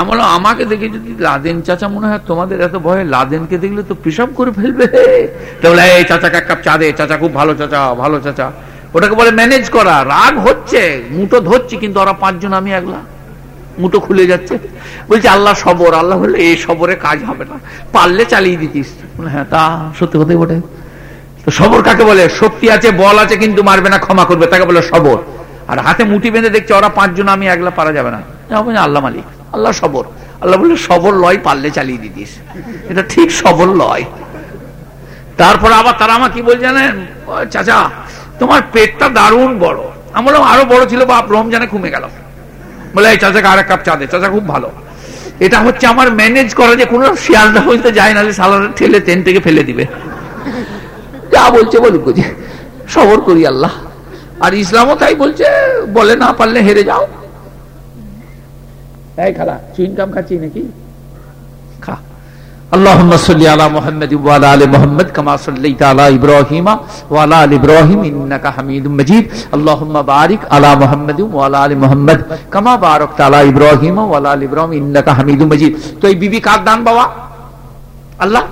আমি আমাকে দেখে যদি লাদেন চাচা মনে হয় তোমাদের এত ভয়, লাদেনকে দেখলে তো পেশাব করে ফেলবে। বলে, এই চাচাকে এক কাপ চা দে, চাচা খুব ভালো চাচা ভালো চাচা। ওটাকে বলে, ম্যানেজ করা, রাগ হচ্ছে মুটো ধরছি, কিন্তু ওরা পাঁচজন আমি একলা। মুটো খুলে যাচ্ছে। বলছে, আল্লাহ সবর, আল্লাহ বললে এই সবরে কাজ হবে না, পারলে চালিয়ে দিতিস। হ্যাঁ তা সত্যি কথাই বটে। তো সবর কাকে বলে? শক্তি আছে, বল আছে, কিন্তু মারবে না, ক্ষমা করবে, তাকে বলে সবর। আর হাতে মুঠি বেঁধে দেখছে, ওরা পাঁচজন আমি একলা পারা যাবে না। আল্লাহ মালিক। আল্লাহ সবর। আল্লাহ বললে, সবর লয় পারলে চালিয়ে দিতিস এটা ঠিক সবর লয়। তারপর আবার তারা আমার কি বল জানেন? চাচা, তোমার পেটটা দারুণ বড়। আমার আরও বড় ছিল, বাপ, রমজানে কমে গেল বলে, এই চাচাকে আর এক কাপ চা দে, চাচা খুব ভালো। এটা হচ্ছে আমার ম্যানেজ করা যে কোনো শিয়ালদা হইতে যায় না সালার ঠেলে তেন থেকে ফেলে দিবে। যা বলছে বলুক সবর করি আল্লাহ। আর ইসলামও তাই বলছে, বলে না পারলে হেরে যাও। बारिक अला मोहम्मद वाला मोहम्मद इब्राहिम वाला इब्राहिम मजीद तो এই বিবি কার দান বাবা আল্লাহ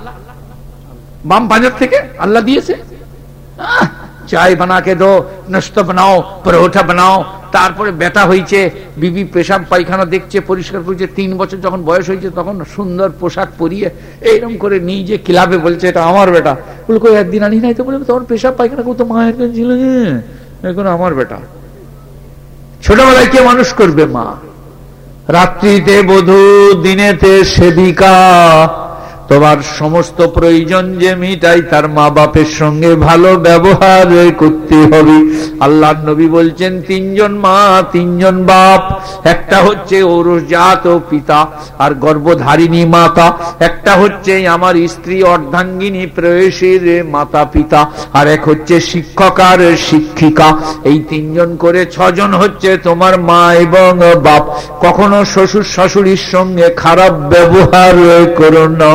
বাম বাজার থেকে আল্লাহ দিয়েছে चाय बना के दो नश्ता बनाओ परोठा बनाओ তারপরে ব্যথা হয়েছে বিবি পেশাব, পায়খানা দেখছে, পরিষ্কার করছে, তিন বছর যখন বয়স হয়েছে তখন সুন্দর পোশাক পরিয়ে এইরকম করে নিজে ক্লাবে বলছে, এটা আমার বেটা। বলে কই, একদিন আনি নাই? তো বলে তোমার পেশাব, পায়খানা কত মায়ের কাছে ছিল এখন আমার বেটা। ছোটবেলায় কে মানুষ করবে মা? রাত্রিতে বধূ, দিনেতে সেবিকা। তোমার সমস্ত প্রয়োজন যে মিটাই তার মা বাপের সঙ্গে ভালো ব্যবহার করতে হবে। আল্লাহ নবী বলছেন, তিনজন মা, তিনজন বাপ, একটা হচ্ছে জাত ও পিতা আর গর্ভধারিণী মাতা, একটা হচ্ছে আমার স্ত্রী অর্ধাঙ্গিনী প্রয়েশের মাতা পিতা আর এক হচ্ছে শিক্ষক আর শিক্ষিকা। এই তিনজন করে ছজন হচ্ছে তোমার মা এবং বাপ। কখনো শ্বশুর শাশুড়ির সঙ্গে খারাপ ব্যবহার করো না।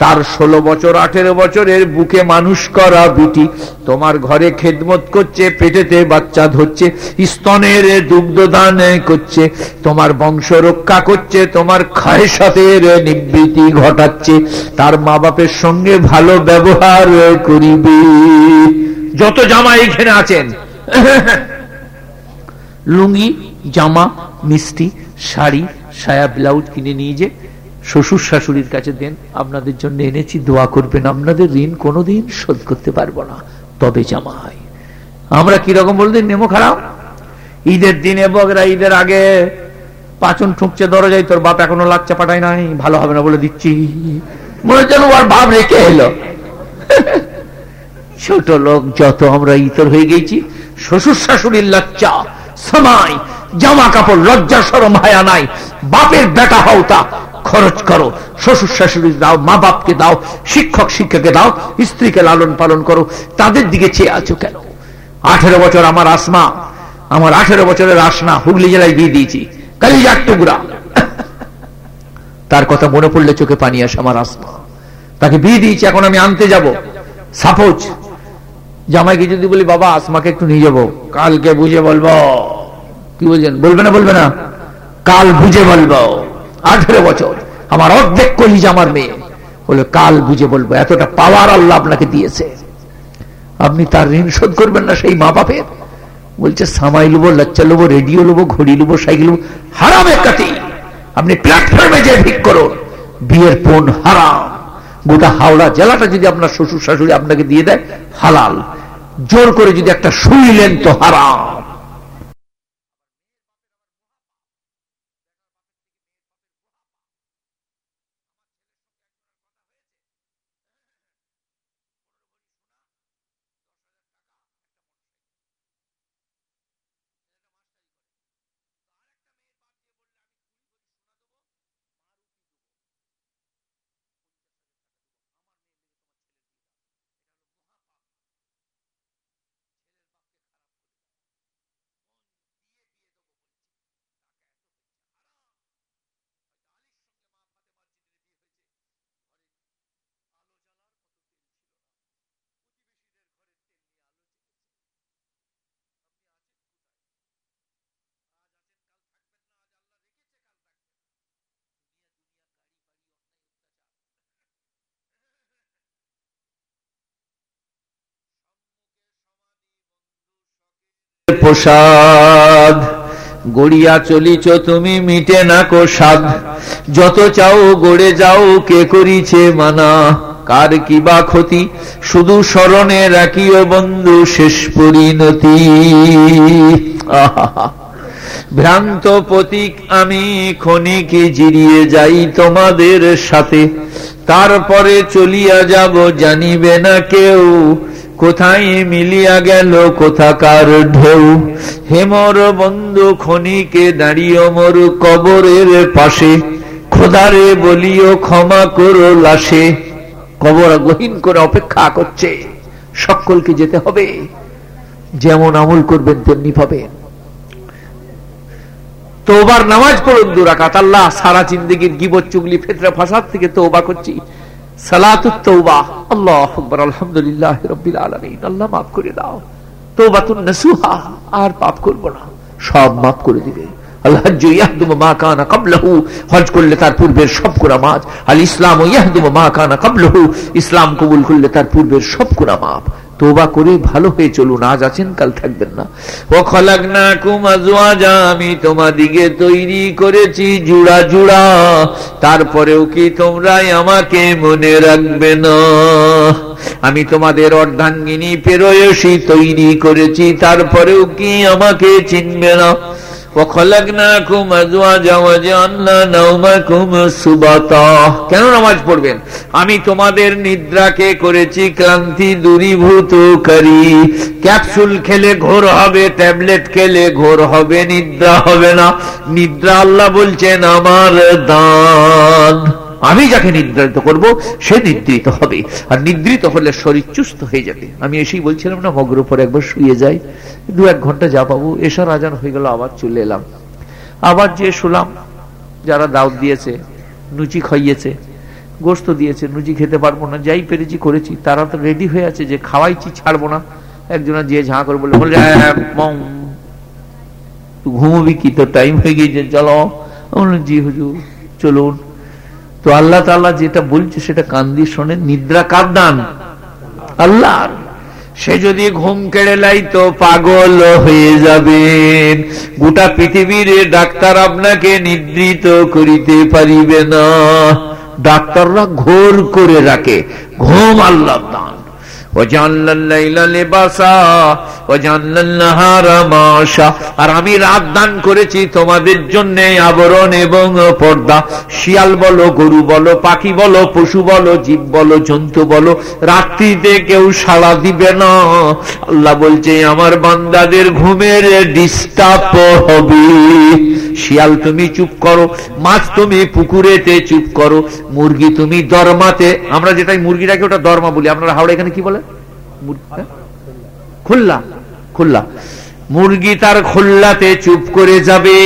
তার ষোলো বছর, আঠেরো বছরের বুকে মানুষ করা বিটি। তোমার ঘরে খেদমত করছে, পেটেতে বাচ্চা ধরছে, স্তনের দুগ্ধদান করছে, তোমার বংশ রক্ষা করছে, তোমার খায়সাতের নিবৃত্তি ঘটাচ্ছে, তার মা বাপের সঙ্গে ভালো ব্যবহার করিবে। যত জামা এখানে আছেন, লুঙ্গি, জামা, মিষ্টি, শাড়ি, সায়া, ব্লাউজ কিনে নিয়ে যে শ্বশুর শাশুড়ির কাছে দেন, আপনাদের জন্য এনেছি, দোয়া করবেন, আপনাদের ঋণ কোনোদিন শোধ করতে পারব না। তবে জামা হয় আমরা কীরকম বলতে নেমো খারাপ? ঈদের দিনে বগরা, ঈদের আগে পাচন ঠুকছে, দরজায় তোর বাপ এখনও লাচ্চা পাঠায় নাই, ভালো হবে না বলে দিচ্ছি। মনে যেন ওর বাপ রেখে এলো। ছোট লোক, যত আমরা ইতর হয়ে গেছি, শ্বশুর শাশুড়ির লাচ্চা, সময়, জামা কাপড়, লজ্জা, সরম, হায়া নাই, বাপের বেটা হওতা খরচ করো, শ্বশুর শাশুড়ি দাও, মা বাপকে দাও, শিক্ষক শিক্ষাকে দাও, স্ত্রীকে লালন পালন করো, তাদের দিকে চেয়ে আছো কেন? আঠেরো বছর আমার আসমা, আমার আঠেরো বছরের আসনা হুগলি জেলায় দিয়ে দিয়েছি। কালিজার টুকরা। তার কথা মনে পড়লে চোখে পানি আসে আমার আসমা। তাকে বিয়ে দিয়েছি, এখন আমি আনতে যাব। সাপোজ, জামাইকে যদি বলি, বাবা, আসমাকে একটু নিয়ে যাব। কালকে বুঝে বলব। কি বলছেন? বলবে না বলবে না। কাল বুঝে বলব। আঠেরো বছর। আমার অর্ধেক কলিজ আমার মেয়ে। বলে, কাল বুঝে বলব, এতটা পাওয়ার আল্লাহ আপনাকে দিয়েছে। আপনি তার ঋণ শোধ করবেন না সেই মা বাপের বলছে, সামাই লুবো, লচ্চা লুবো, রেডিও লুবো, ঘড়ি লুবো, সাইকেল লুবো, হারাম কাতি আপনি প্ল্যাটফর্মে যে ভিক করুন। বিয়ের পণ হারাম। গোটা হাওড়া জেলাটা যদি আপনার শ্বশুর শাশুড়ি আপনাকে দিয়ে দেয়, হালাল। জোর করে যদি একটা শুইলেন তো হারাম। প্রসাদ। গড়িয়া চলিছ তুমি, মিটে না কো সাদ যত চাও গড়ে যাও, কে করিছে মানা? কার কি বা ক্ষতি? শুধু স্মরণে রাখিও বন্ধু, শেষ পরিণতি। ভ্রান্ত প্রতীক আমি, ক্ষণিকে জিরিয়ে যাই তোমাদের সাথে। তারপরে চলিয়া যাব, জানিবে না কেউ। কোথায় মিলিয়া গেল কোথাকার ঢেউ? হেমর বন্ধু খনিকে দাঁড়িয়ে মোর কবরের পাশে। খোদারে বলিও ক্ষমা করো লাশে। কবর গহীন করে অপেক্ষা করছে। সকলকে যেতে হবে। যেমন আমল করবেন, তেমনি পাবেন। তোবার নামাজ পড়ুন দুরাকাত। আল্লাহ সারা জিন্দগির গিবত, চুগলি, ফেতরা, ফাসাদ থেকে তোবা করছি। আলহামদুলিল্লাহ আল্লাহ করে দাও। তৌবাতুন নাসুহা, আর পাপ করব না। সব মাফ করে দিবে। হজ করলে তার পূর্বের সব মাফ। আল ইসলাম কবুল করলে তার পূর্বের সব মাফ। তোবা করে ভালো হয়ে চলুন, আজ আছেন, কাল থাকবেন না। ও খলাক না কুমাজুয়াজা আমি তোমাদিকে তৈরি করেছি জুড়া জুড়া। তারপরেও কি তোমরাই আমাকে মনে রাখবে না? আমি তোমাদের অর্ধাঙ্গিনী পেরোয়সী তৈরি করেছি, তারপরেও কি আমাকে চিনবে না? কেন নামাজ পড়বেন? আমি তোমাদের নিদ্রাকে করেছি ক্লান্তি, দূরীভূত, করি। ক্যাপসুল খেলে ঘোর হবে, ট্যাবলেট খেলে ঘোর হবে, নিদ্রা হবে না। নিদ্রা আল্লাহ বলছেন, আমার দান। আমি যাকে নির্ধারিত করব, সে নিদ্রিত হবে। আর নিদ্রিত হলে শরীর চুস্ত হয়ে যাবে। আমি এসেই বলছিলাম না, মগর উপর একবার শুয়ে যাই। দু এক ঘণ্টা যা পাবো। এসার আজান হয়ে গেল, আবার চলে এলাম। আবার যে শুলাম, যারা দাউদ দিয়েছে, নুচি খাইয়েছে গোস্ত দিয়েছে, নুচি খেতে পারব না, যাই পেরেছি করেছি, তারা তো রেডি হয়ে আছে যে খাওয়াইছি, ছাড়বো না। একজনা যে ঝাঁ করে বলে বলে ঘুমবি কি? তো টাইম হয়ে গিয়েছে, চলো। জি হুজুর, চলুন। তো আল্লাহ তাল্লাহ যেটা বলছে সেটা কান দিয়ে শোনেন, নিদ্রা কার দান? আল্লাহ সে যদি ঘুম কেড়ে লাই তো পাগল হয়ে যাবেন গোটা পৃথিবীর ডাক্তার আপনাকে নিদ্রিত করিতে পারিবে না। ডাক্তাররা ঘোর করে রাখে। ঘুম আল্লাহ দান। আর আমি রাত দান করেছি তোমাদের জন্য আবরণ এবং পর্দা। শিয়াল বলো, গরু বলো, পাখি বলো, পশু বলো, জীব বলো, জন্তু বলো, রাত্রিতে কেউ সাড়া দিবে না। আল্লাহ বলছে, আমার বান্দাদের ঘুমের ডিস্টার্ব হবে। শিয়াল তুমি চুপ করো, মাছ তুমি পুকুরেতে চুপ করো, মুরগি তুমি দরমাতে। আমরা যেটাই মুরগিটাকে ওটা দরমা বলি। আপনারা হাওড়া এখানে কি বলে? হ্যাঁ? খুল্লা খুল্লা। মুরগি তার খোল্লাতে চুপ করে যাবে,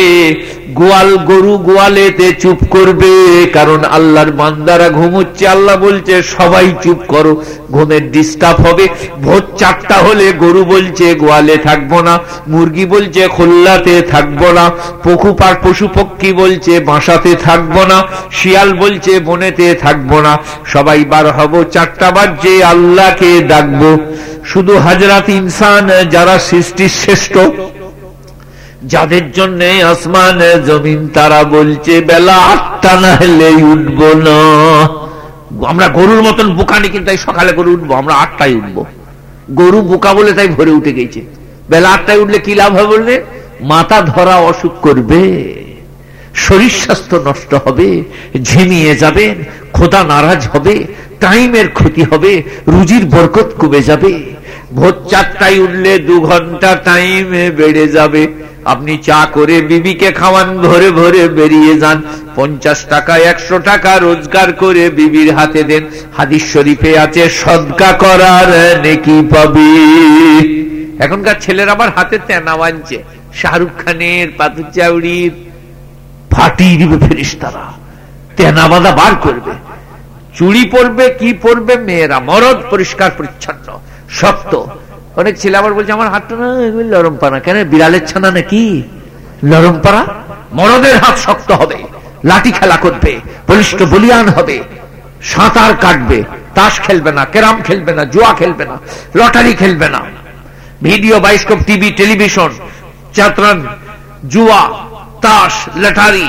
গোয়াল গরু গোয়ালেতে চুপ করবে, কারণ আল্লাহর বান্দারা ঘুমুচ্ছে, আল্লাহ বলছে, সবাই চুপ করো, ঘুমের ডিস্টার্ব হবে, ভোর চারটা হলে গরু বলছে, গোয়ালে থাকব না, মুরগি বলছে, খোল্লাতে থাকব না, পশু পার পশু পক্ষী বলছে, বাসাতে থাকব না, শিয়াল বলছে, বনেতে থাকব না, সবাই বার হব, চারটা বাজে আল্লাহকে ডাকবো। শুধু হাজরাত ইনসান, যারা সৃষ্টির শ্রেষ্ঠ, যাদের জন্য আসমান, জমিন, তারা বলছে, বেলা আটটা না হলে উঠব না। আমরা গরুর মতন বোকানি কিন্তু সকালে করে উঠবো, আমরা আটটায় উঠবো। গরু বোকা বলে তাই ভরে উঠে গেছে। বেলা আটটায় উঠলে কি লাভ হবে বললে? মাথা ধরা অসুখ করবে, শরীর স্বাস্থ্য নষ্ট হবে, ঝিমিয়ে যাবেন খোদা নারাজ হবে টাইমের ক্ষতি হবে, রুজির বরকত কমে যাবে। ভোর চারটায় উঠলে দু ঘণ্টা টাইম বেড়ে যাবে। আপনি চা করে বিবিকে খাওয়ান, ভরে ভরে বেরিয়ে যান। পঞ্চাশ টাকা, একশো টাকা রোজগার করে বিবির হাতে দেন। হাদিস শরীফে আছে, সদকা করার নেকি পাবি। এখনকার ছেলের আবার হাতে তেনা বানছে শাহরুখ খানের পাতুর চাউড়ির ফাটিয়ে দিবে ফেরিস তারা তেনা বাঁধা বার করবে। চুড়ি পরবে, কি পরবে, মেয়েরা মরদ পরিষ্কার পরিচ্ছন্ন, শক্ত। অনেক ছেলে আবার বলছে, আমার হাতটা না লরম পানা। কেন, বিড়ালের ছানা নাকি? লরম পাড়া মরদের হাত শক্ত হবে, লাঠি খেলা করবে, বলিষ্ঠ বলিয়ান হবে, সাঁতার কাটবে, তাস খেলবে না, ক্যারাম খেলবে না, জুয়া খেলবে না, লটারি খেলবে না। ভিডিও, বাইস্কোপ, টিভি, টেলিভিশন, চাতরান, জুয়া তাস লটারি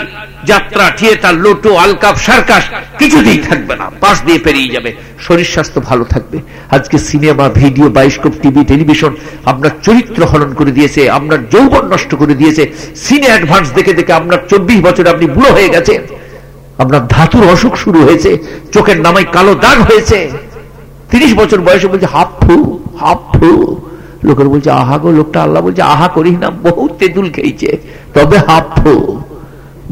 যাত্রা, থিয়েটার লোটো আলকাপ, সার্কাস, কিছুতেই থাকবে না। পাশ দিয়ে পেরিয়ে যাবে। শরীর স্বাস্থ্য ভালো থাকবে। আজকে cinema, video, bioscope, TV, television আপনার চরিত্র হরণ করে দিয়েছে, আপনার যৌবন নষ্ট করে দিয়েছে। সিনে অ্যাডভান্স দেখে দেখে আপনার চব্বিশ বছর আপনি বুড়ো হয়ে গেছেন। আপনার ধাতুর অসুখ শুরু হয়েছে। চোখের নামাই কালো দাগ হয়েছে। তিরিশ বছর বয়সে বলছে, হাফ হাফ লোকের বলছে, আহা গো, লোকটা আল্লাহ বলছে, আহা করি না বহু তেঁতুল খেয়েছে। তবে হাফ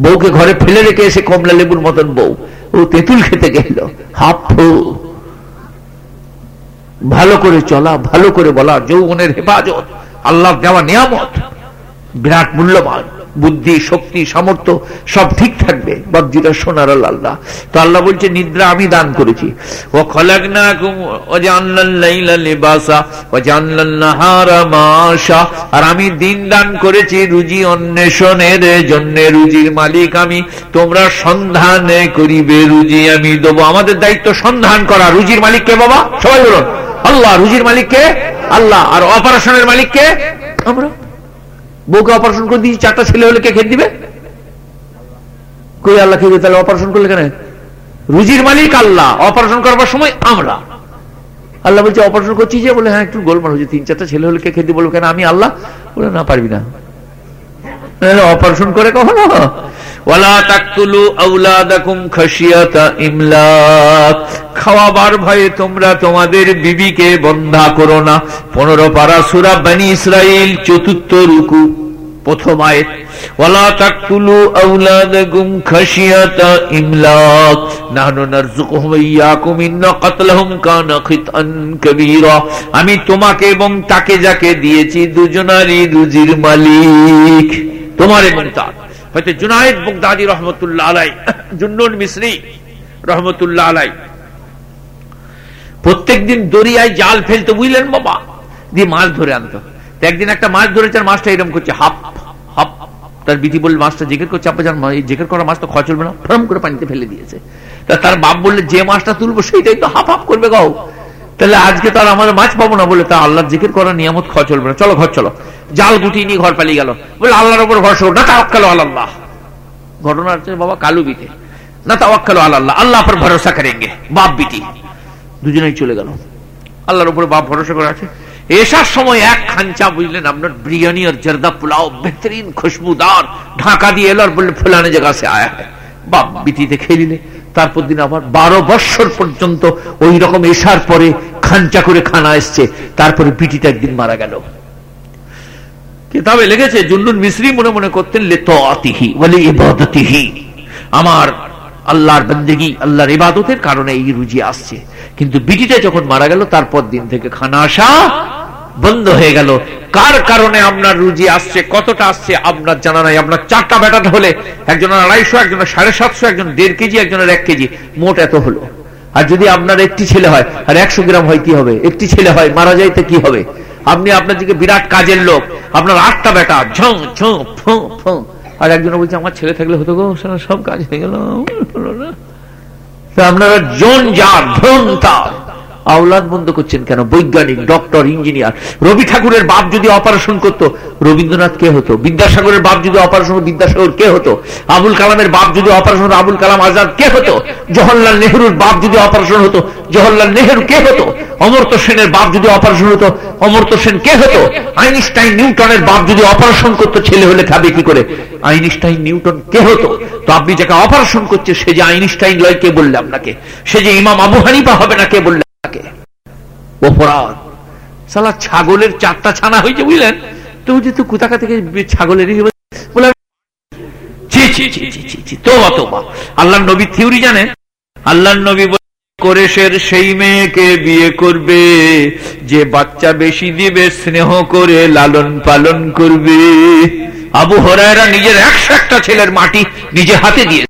বউকে ঘরে ফেলে রেখে এসে কমলা লেবুর মতন বউ। ও তেঁতুল খেতে গেল, হাফ ফো ভালো করে চলা, ভালো করে বলা, যৌবনের হেফাজত আল্লাহ দেওয়া নিয়ামত, বিরাট মূল্যবান। বুদ্ধি, শক্তি, সামর্থ্য সব ঠিক থাকবে। বাবজিটা সোনার আল্লাহ। তো আল্লাহ বলছে, নিদ্রা আমি দান করেছি। ও আর আমি দিন দান করেছি রুজি অন্বেষণের জন্য। রুজির মালিক আমি। তোমরা সন্ধান করিবে রুজি আমি দেবো। আমাদের দায়িত্ব সন্ধান করা। রুজির মালিক কে বাবা? সবাই বলুন। আল্লাহ, রুজির মালিক কে? আল্লাহ। আর অপারেশনের মালিক কে? আমরা। বউকে অপারেশন করে দিয়েছি, চারটা ছেলে হলে কে খেয়ে দিবে? কই আল্লাহ খেয়ে তাহলে অপারেশন করলে কেন? রুজির মালিক আল্লাহ অপারেশন করবার সময় আমরা। আল্লাহ বলছে অপারেশন করছি যে? বলে হ্যাঁ একটু গোলমাল হচ্ছে তিন, চারটা ছেলে হলে কে খেতে বলব কেন, আমি আল্লাহ? বলে, না, পারবি না। অপারেশন করে কখনো? খাওয়াবার ভয়ে তোমরা তোমাদের বিবিকে বন্ধা করো না। পনেরো পারা সুরা বানি চতুর্থ রুকু, প্রথম আমি তোমাকে এবং তাকে যাকে দিয়েছি, দুজনারই রুজির মালিক। তোমার এবং তার। হয়তো জুনায়েদ বগদাদি রহমতুল্লাহ আলাই, জুন্নুন মিসরি রহমতুল্লাহ আলাই। প্রত্যেক দিন দরিয়ায় জাল ফেলতে, বুঝলেন বাবা? দিয়ে মাছ ধরে আনতো। একদিন একটা মাছ ধরেছে, আর মাছটা এরকম করছে, হাপ হাপ। তার বিধি বললে মাছটা জেকের করছে, আপা জান জেকের করা মাছ তো খাওয়া চলবে না, ফ্রম করে পানিতে ফেলে দিয়েছে। তা তার বাপ বললে, যে মাছটা তুলবো, সেইটাই তো হাফ হাফ করবে গাও তাহলে আজকে তার আমাদের মাছ পাবো না বলে, তা আল্লাহ জিকির করা নিয়ামত খাওয়া চলবে না। চলো, ঘর চলো। জাল গুটিয়ে নিয়ে ঘর পালিয়ে গেল। বলে আল্লাহর উপর ভরসা না তাওয়াক্কালো আল্লাহ ঘটনা হচ্ছে বাবা কালু বিতে না তাওয়াক্কালো আল্লাহ আল্লাহ পর ভরসা করেঙ্গে, বাপ বিটি। দুজনেই চলে গেল। আল্লাহর উপরে বাপ ভরসা করে আছে। এসার সময় এক খাঞ্চা বুঝলেন, আপনার বিরিয়ানি আর জর্দা পোলাও বেহতরিন, খুশবুদার, ঢাকা দিয়ে এলো আর বললে, ফুলানে জায়গা সে আয়া বাপ বিটিতে খেলিলে তারপর দিন আবার বারো বৎসর পর্যন্ত ওই রকম এসার পরে খাঞ্চা করে খানা এসছে। তারপরে বিটিটা একদিন মারা গেল। কিতাবে লেগেছে জুন্নুন মিশ্রি মনে মনে করতেন লেতিহি বলে ইবাদতিহি আমার আল্লাহর বন্দেগি, আল্লাহর ইবাদতের কারণে এই রুজি আসছে। কিন্তু বিটিটা যখন মারা গেল, তারপর দিন থেকে খানা আসা বন্ধ হয়ে গেল। কার কারণে আপনার রুজি আসছে, কতটা আসছে, আপনার জানা নাই। আপনার চারটা ব্যাটার হলে, একজনের আড়াইশো, একজনের সাড়ে সাতশো, একজন দেড় কেজি, একজনের এক কেজি, মোট এত হলো। আর যদি আপনার একটি ছেলে হয়, আর একশো গ্রাম হয় কি হবে? একটি ছেলে হয়, মারা যাইতে কি হবে? আপনি আপনার দিকে বিরাট কাজের লোক। আপনার আটটা বেটা ঝঁ ঝঁ, ফঁ ফঁ। আর একজন বলছে, আমার ছেলে থাকলে হতো গো সব কাজ হয়ে গেল। আপনারা জন যা ধন তার। আওলাদ বন্ধ করছেন কেন? বৈজ্ঞানিক, ডক্টর, ইঞ্জিনিয়ার। রবি ঠাকুরের বাপ যদি অপারেশন করত, রবীন্দ্রনাথ কে হতো? বিদ্যাসাগরের বাপ যদি অপারেশন বিদ্যাসাগর কে হতো? আবুল কালামের বাপ যদি অপারেশন আবুল কালাম আজাদ কে হতো? জওহরলাল নেহরুর বাপ যদি অপারেশন হতো, জওহরলাল নেহরু কে হতো? অমর্ত সেনের বাপ যদি অপারেশন হতো অমর্ত সেন কে হতো? আইনস্টাইন নিউটনের বাপ যদি অপারেশন করতো, ছেলে হলে খাবে কি করে? আইনস্টাইন নিউটন কে হতো? তো আপনি যাকে অপারেশন করছে, সে যে আইনস্টাইন লয়, কে বললে আপনাকে সে যে ইমাম আবু হানিফা হবে না, কে বললে অপরাধ। সালা ছাগলের চারটা ছানা হয়েছে, বুঝলেন? তো যেহেতু কোথাকা থেকে ছাগলের বলে আল্লাহ নবী থিওরি জানেন? আল্লাহ নবী কোরেশের সেই মেয়েকে বিয়ে করবে, যে বাচ্চা বেশি দিবে, স্নেহ করে লালন পালন করবে। আবু হরায়রা নিজের একশো একটা ছেলের মাটি নিজে হাতে দিয়ে